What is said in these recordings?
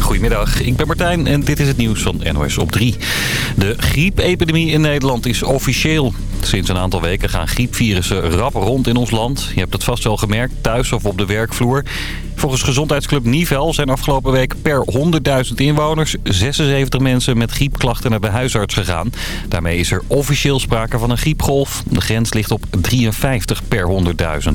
Goedemiddag, ik ben Martijn en dit is het nieuws van NOS op 3. De griepepidemie in Nederland is officieel. Sinds een aantal weken gaan griepvirussen rap rond in ons land. Je hebt het vast wel gemerkt, thuis of op de werkvloer. Volgens gezondheidsclub Nivel zijn afgelopen week per 100.000 inwoners 76 mensen met griepklachten naar de huisarts gegaan. Daarmee is er officieel sprake van een griepgolf. De grens ligt op 53 per 100.000.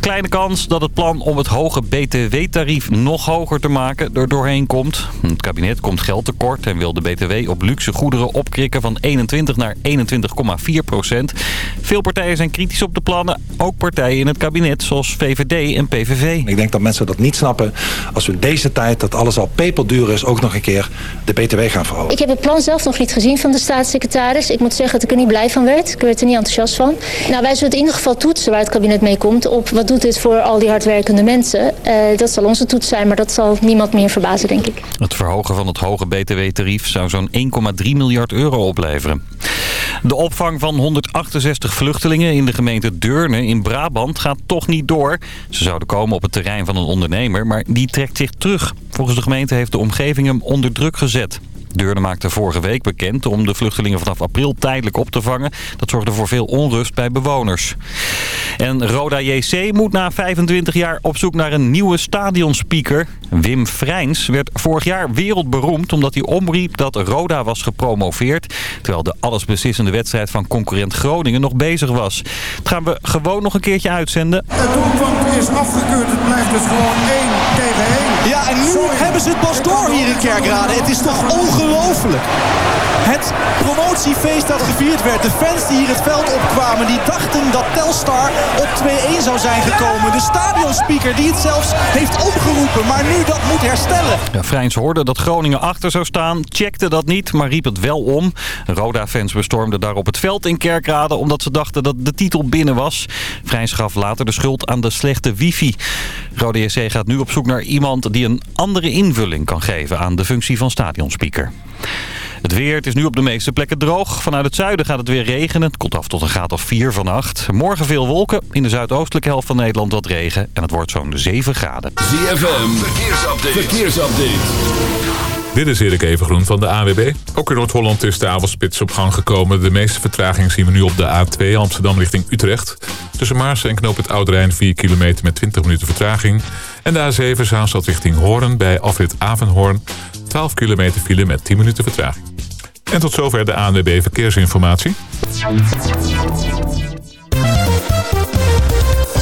Kleine kans dat het plan om het hoge btw-tarief nog hoger te maken er doorheen komt. Het kabinet komt geld tekort en wil de btw op luxe goederen opkrikken van 21 naar 21,4 procent. Veel partijen zijn kritisch op de plannen, ook partijen in het kabinet zoals VVD en PVV. Ik denk dat mensen dat niet snappen als we in deze tijd dat alles al peperduur is ook nog een keer de btw gaan verhogen. Ik heb het plan zelf nog niet gezien van de staatssecretaris. Ik moet zeggen dat ik er niet blij van werd. Ik werd er niet enthousiast van. Nou, wij zullen het in ieder geval toetsen waar het kabinet mee komt op wat doet dit voor al die hardwerkende mensen. Uh, dat zal onze toets zijn, maar dat zal niemand meer verbazen, denk ik. Het verhogen van het hoge btw-tarief zou zo'n 1,3 miljard euro opleveren. De opvang van 168 vluchtelingen in de gemeente Deurne in Brabant gaat toch niet door. Ze zouden komen op het terrein van een ondernemer, maar die trekt zich terug. Volgens de gemeente heeft de omgeving hem onder druk gezet. Deurne maakte vorige week bekend om de vluchtelingen vanaf april tijdelijk op te vangen. Dat zorgde voor veel onrust bij bewoners. En Roda JC moet na 25 jaar op zoek naar een nieuwe stadionspeaker. Wim Vrijns werd vorig jaar wereldberoemd omdat hij omriep dat Roda was gepromoveerd. Terwijl de allesbeslissende wedstrijd van concurrent Groningen nog bezig was. Dat gaan we gewoon nog een keertje uitzenden. Het doelpunt is afgekeurd. Het blijft dus gewoon 1 tegen 1. Ja, en nu hebben ze het pas door hier in Kerkrade. Het is toch ongelooflijk. Het promotiefeest dat gevierd werd. De fans die hier het veld opkwamen, die dachten dat Telstar op 2-1 zou zijn gekomen. De stadionspeaker die het zelfs heeft opgeroepen, maar nu dat moet herstellen. Ja, hoorde dat Groningen achter zou staan, checkte dat niet, maar riep het wel om. Roda-fans bestormden daar op het veld in Kerkrade omdat ze dachten dat de titel binnen was. Vrijns gaf later de schuld aan de slechte wifi. Roda JC gaat nu op zoek naar iemand die een andere invulling kan geven aan de functie van stadionspeaker. Het weer, het is nu op de meeste plekken droog. Vanuit het zuiden gaat het weer regenen. Het komt af tot een graad of 4 vannacht. Morgen veel wolken. In de zuidoostelijke helft van Nederland wat regen. En het wordt zo'n 7 graden. ZFM, verkeersupdate. verkeersupdate. Dit is Erik Evengroen van de AWB. Ook in Noord-Holland is de avondspits op gang gekomen. De meeste vertraging zien we nu op de A2 Amsterdam richting Utrecht. Tussen Maarsen en Knoop het Oude 4 kilometer met 20 minuten vertraging. En de A7 Zaanstad richting Hoorn bij afrit Avenhoorn. 12 kilometer file met 10 minuten vertraging. En tot zover de ANWB Verkeersinformatie.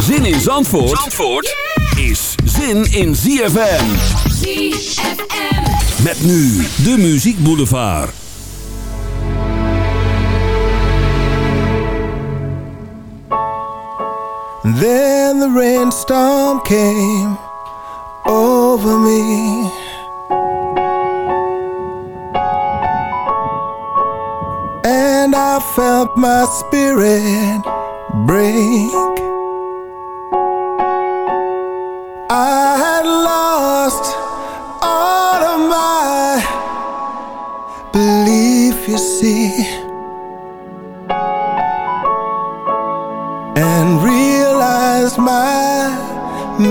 Zin in Zandvoort, Zandvoort is zin in ZFM. ZFM. Met nu de Muziek Boulevard. Then the rainstorm came over me. And I felt my spirit break.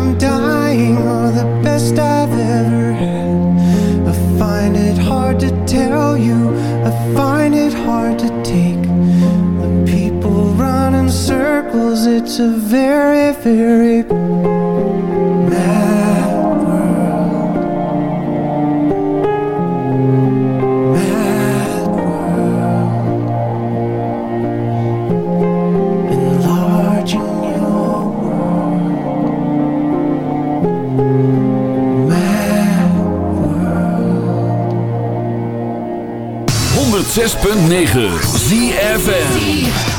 I'm dying or the best I've ever had. I find it hard to tell you, I find it hard to take. The people run in circles, it's a very, very 106.9 ZFN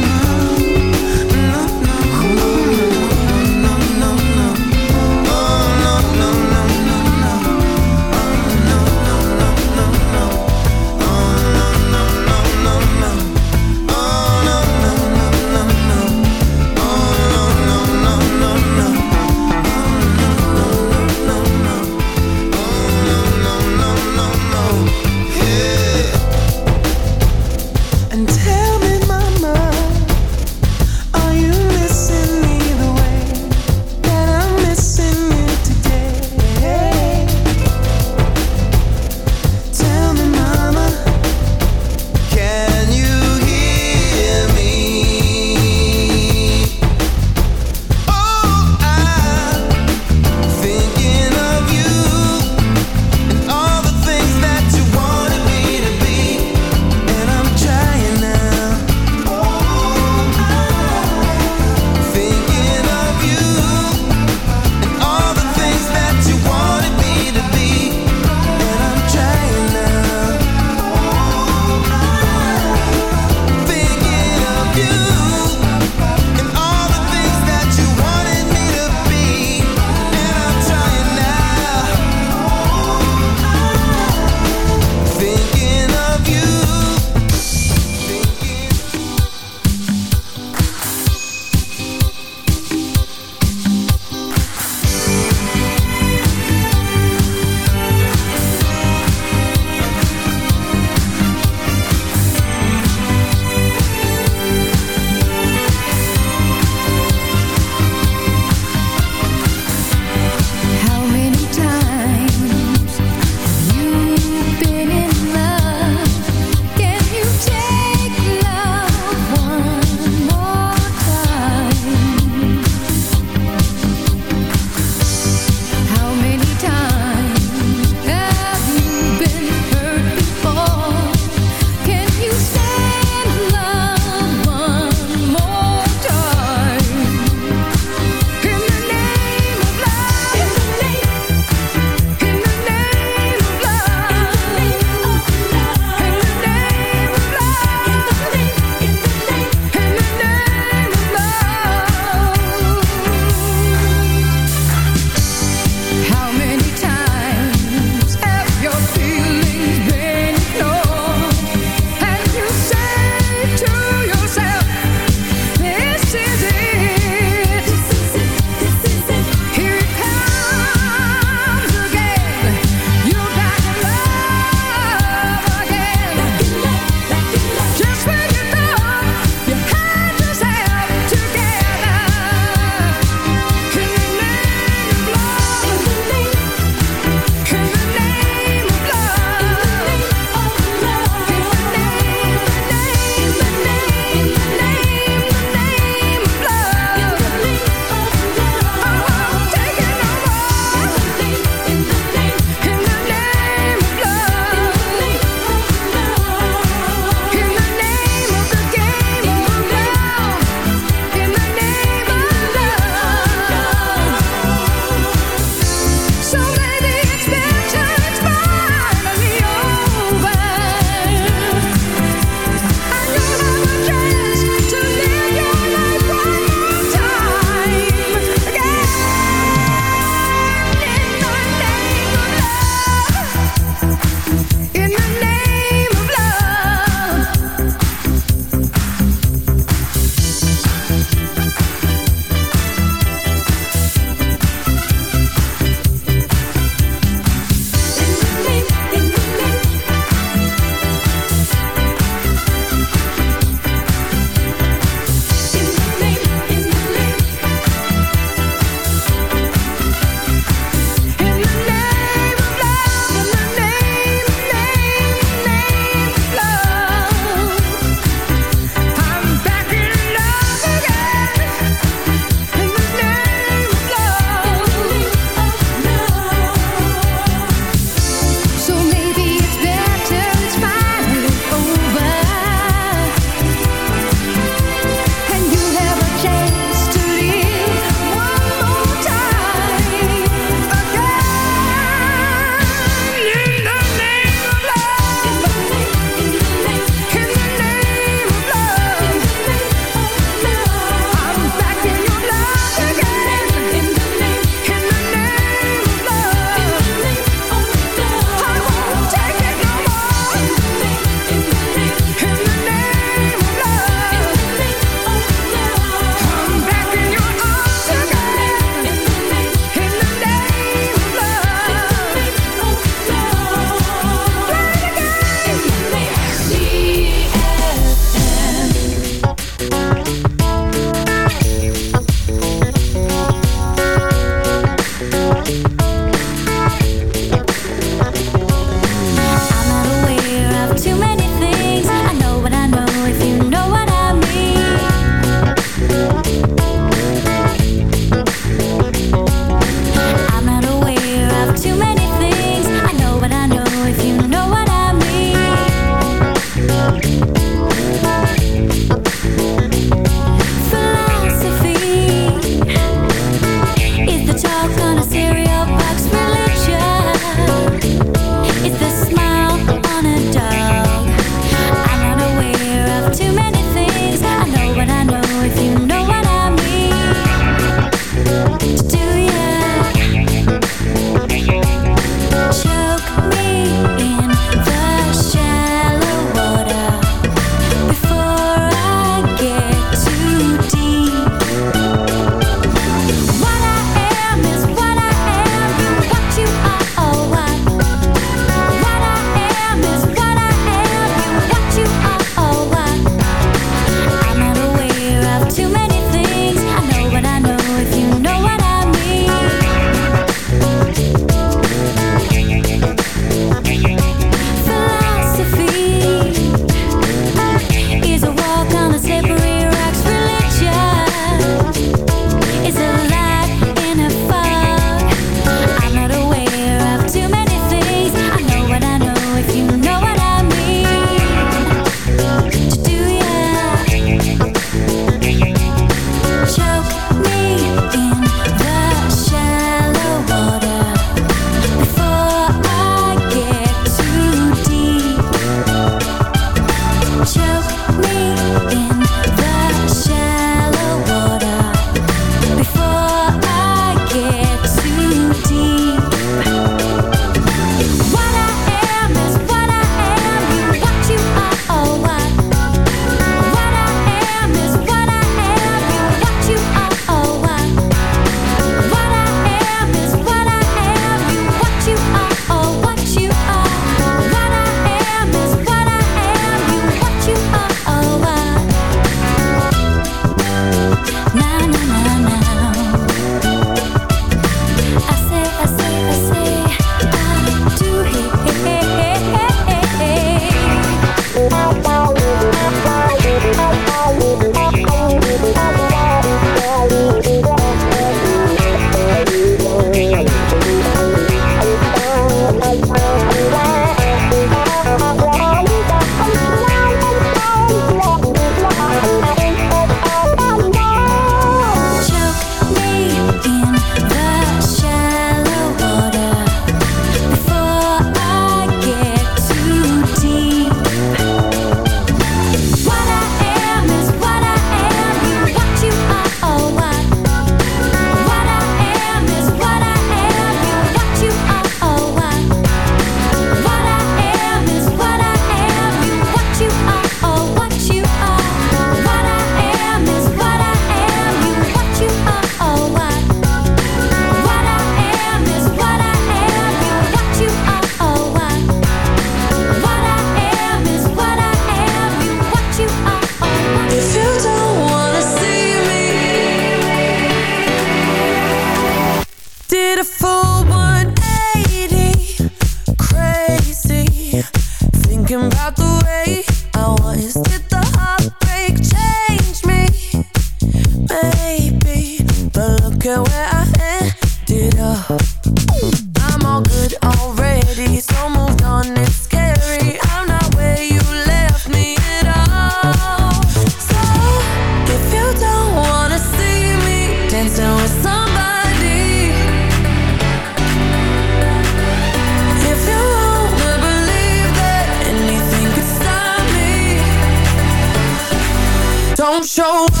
show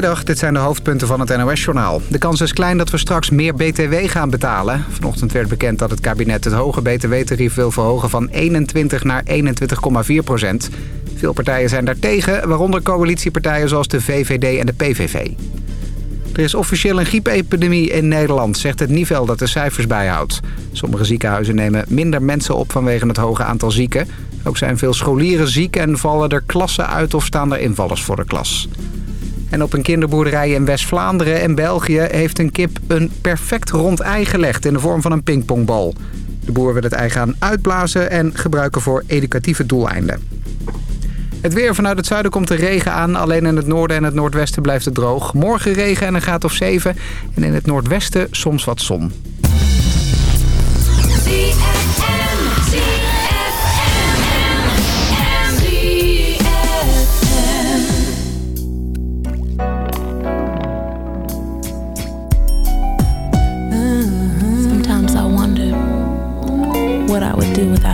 Goedemiddag, dit zijn de hoofdpunten van het NOS-journaal. De kans is klein dat we straks meer BTW gaan betalen. Vanochtend werd bekend dat het kabinet het hoge BTW-tarief wil verhogen van 21 naar 21,4 procent. Veel partijen zijn daartegen, waaronder coalitiepartijen zoals de VVD en de PVV. Er is officieel een griepepidemie in Nederland, zegt het Nivel dat de cijfers bijhoudt. Sommige ziekenhuizen nemen minder mensen op vanwege het hoge aantal zieken. Ook zijn veel scholieren ziek en vallen er klassen uit of staan er invallers voor de klas. En op een kinderboerderij in West-Vlaanderen en België heeft een kip een perfect rond ei gelegd in de vorm van een pingpongbal. De boer wil het ei gaan uitblazen en gebruiken voor educatieve doeleinden. Het weer vanuit het zuiden komt de regen aan. Alleen in het noorden en het noordwesten blijft het droog. Morgen regen en een graad of 7. En in het noordwesten soms wat zon. Do without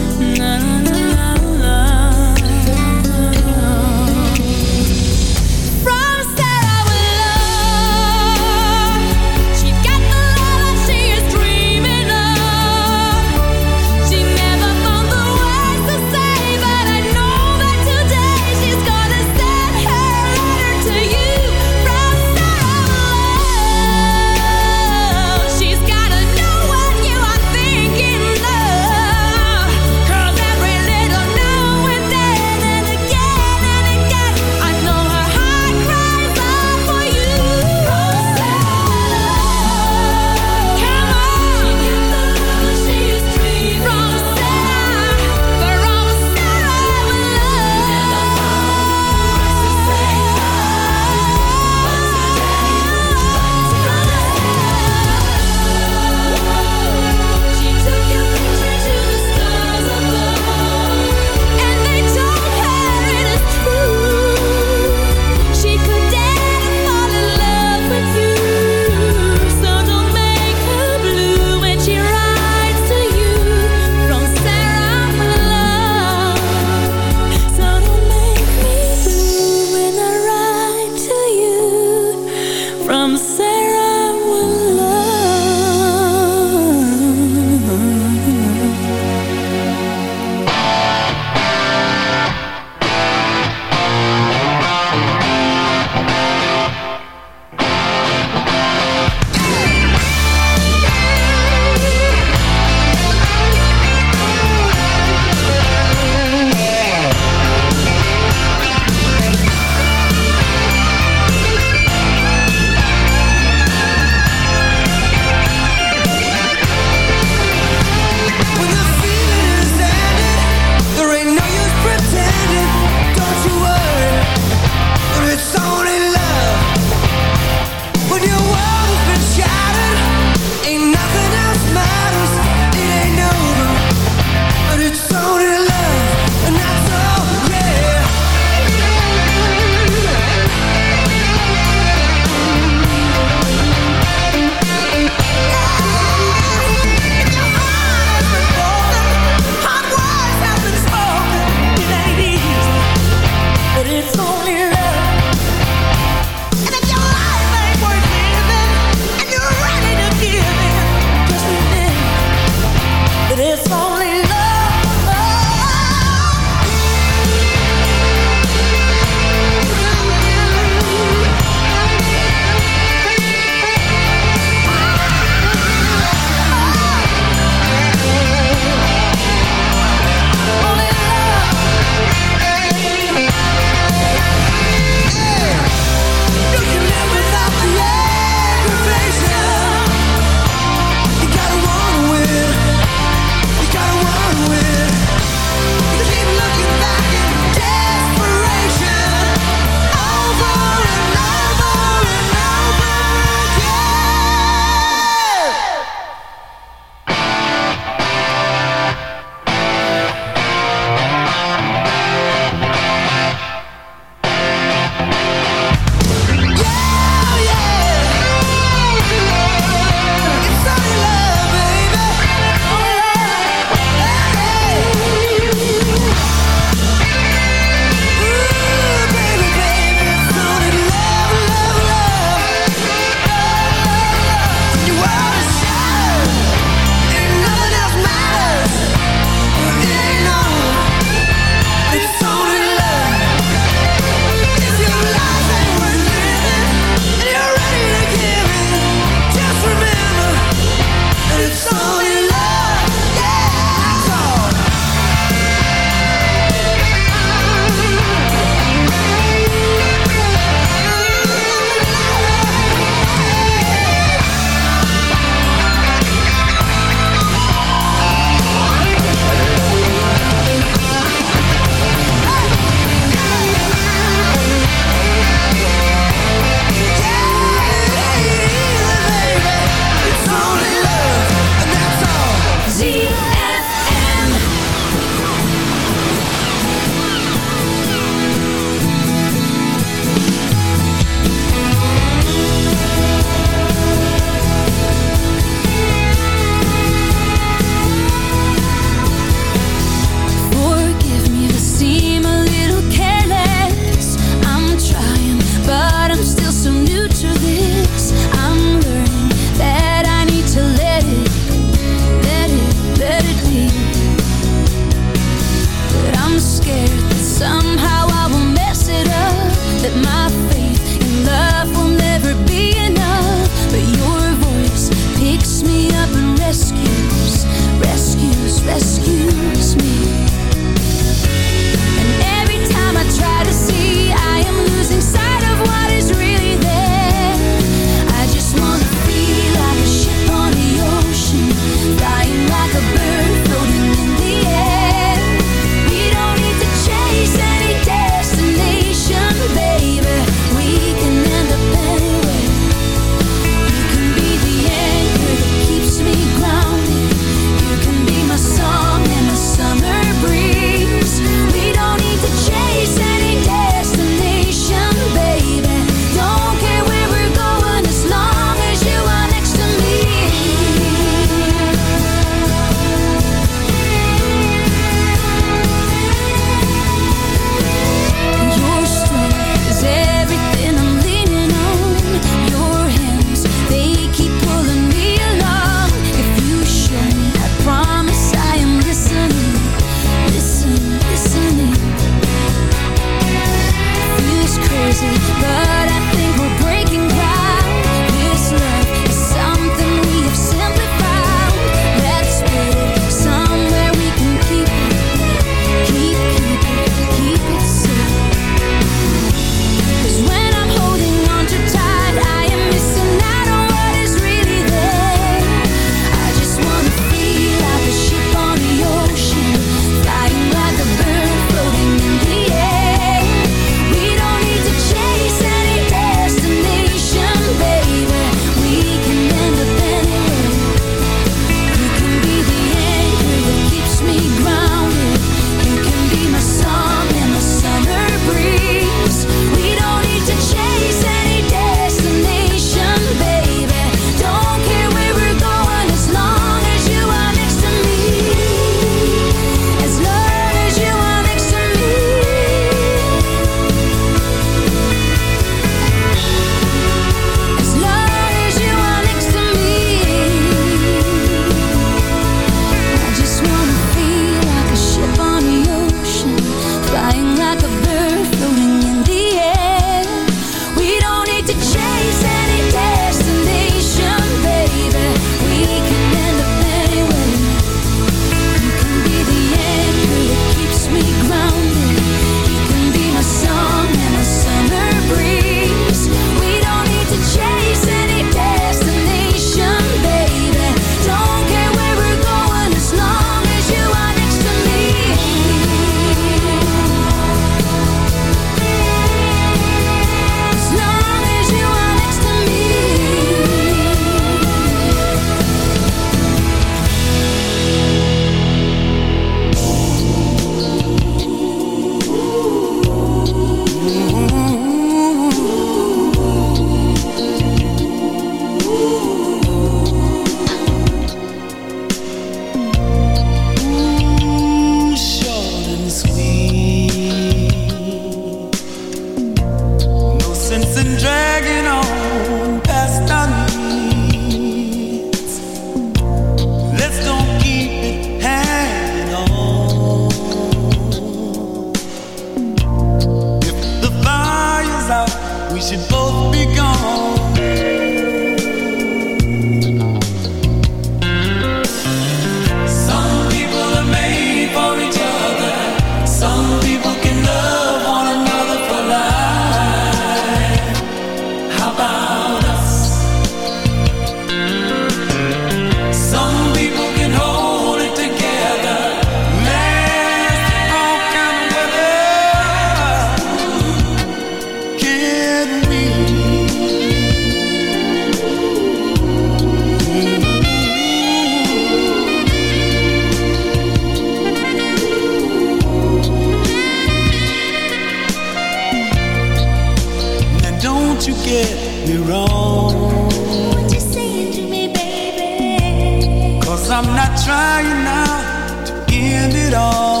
trying now to end it all.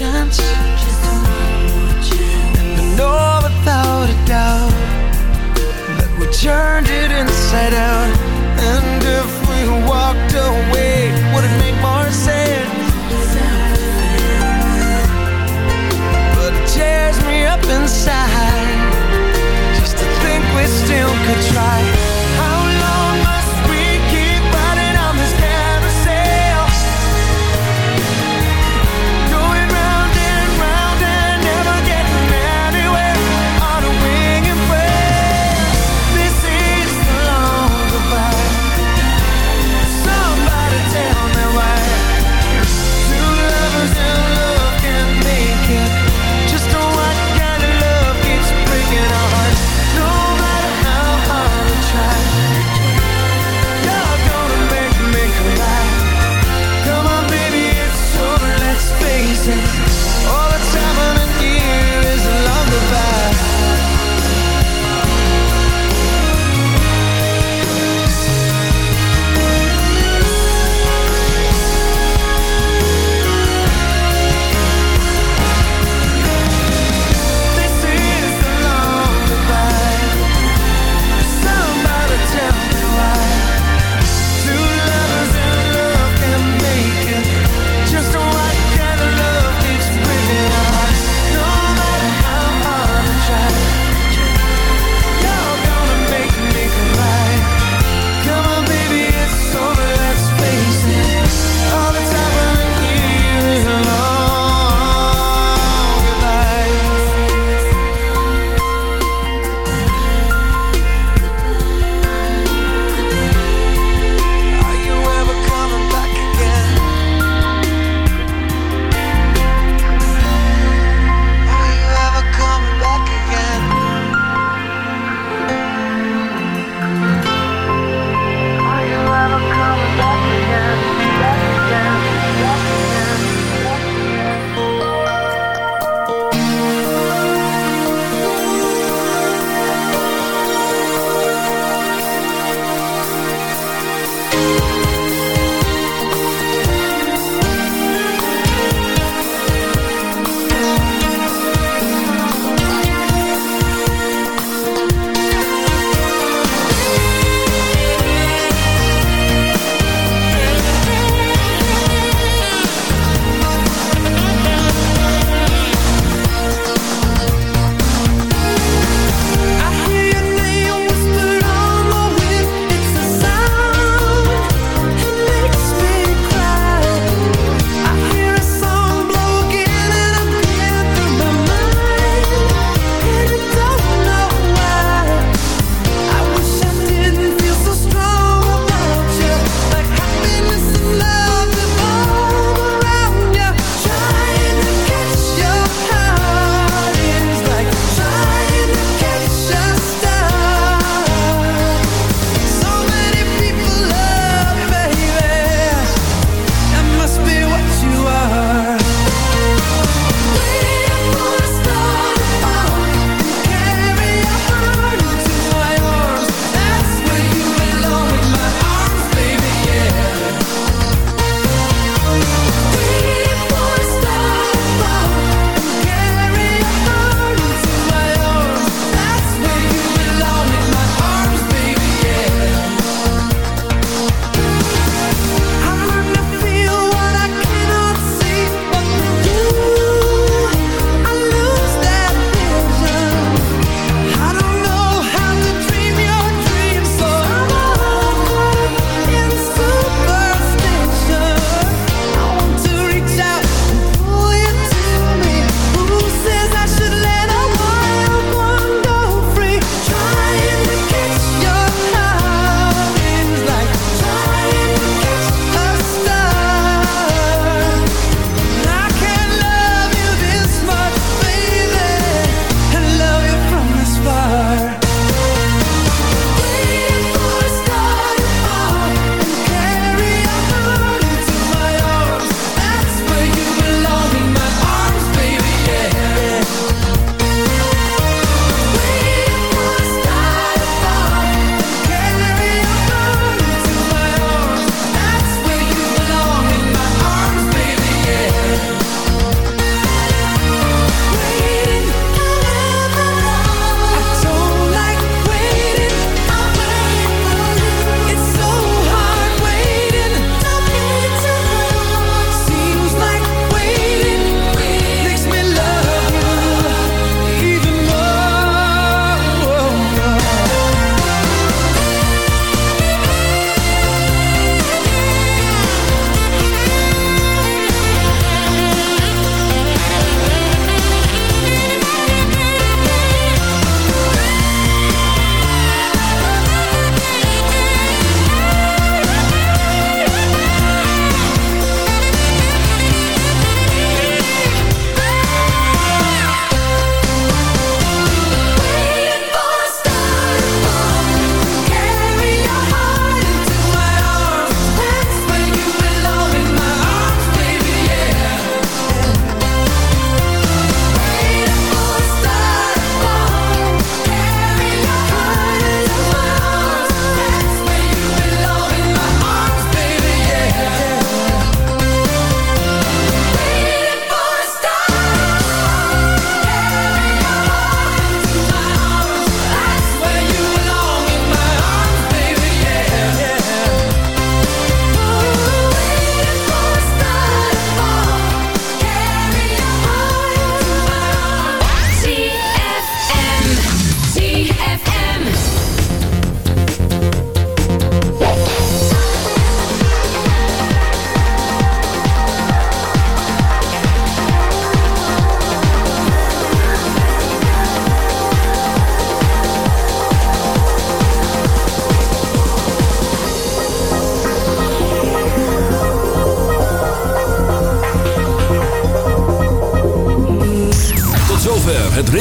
chance.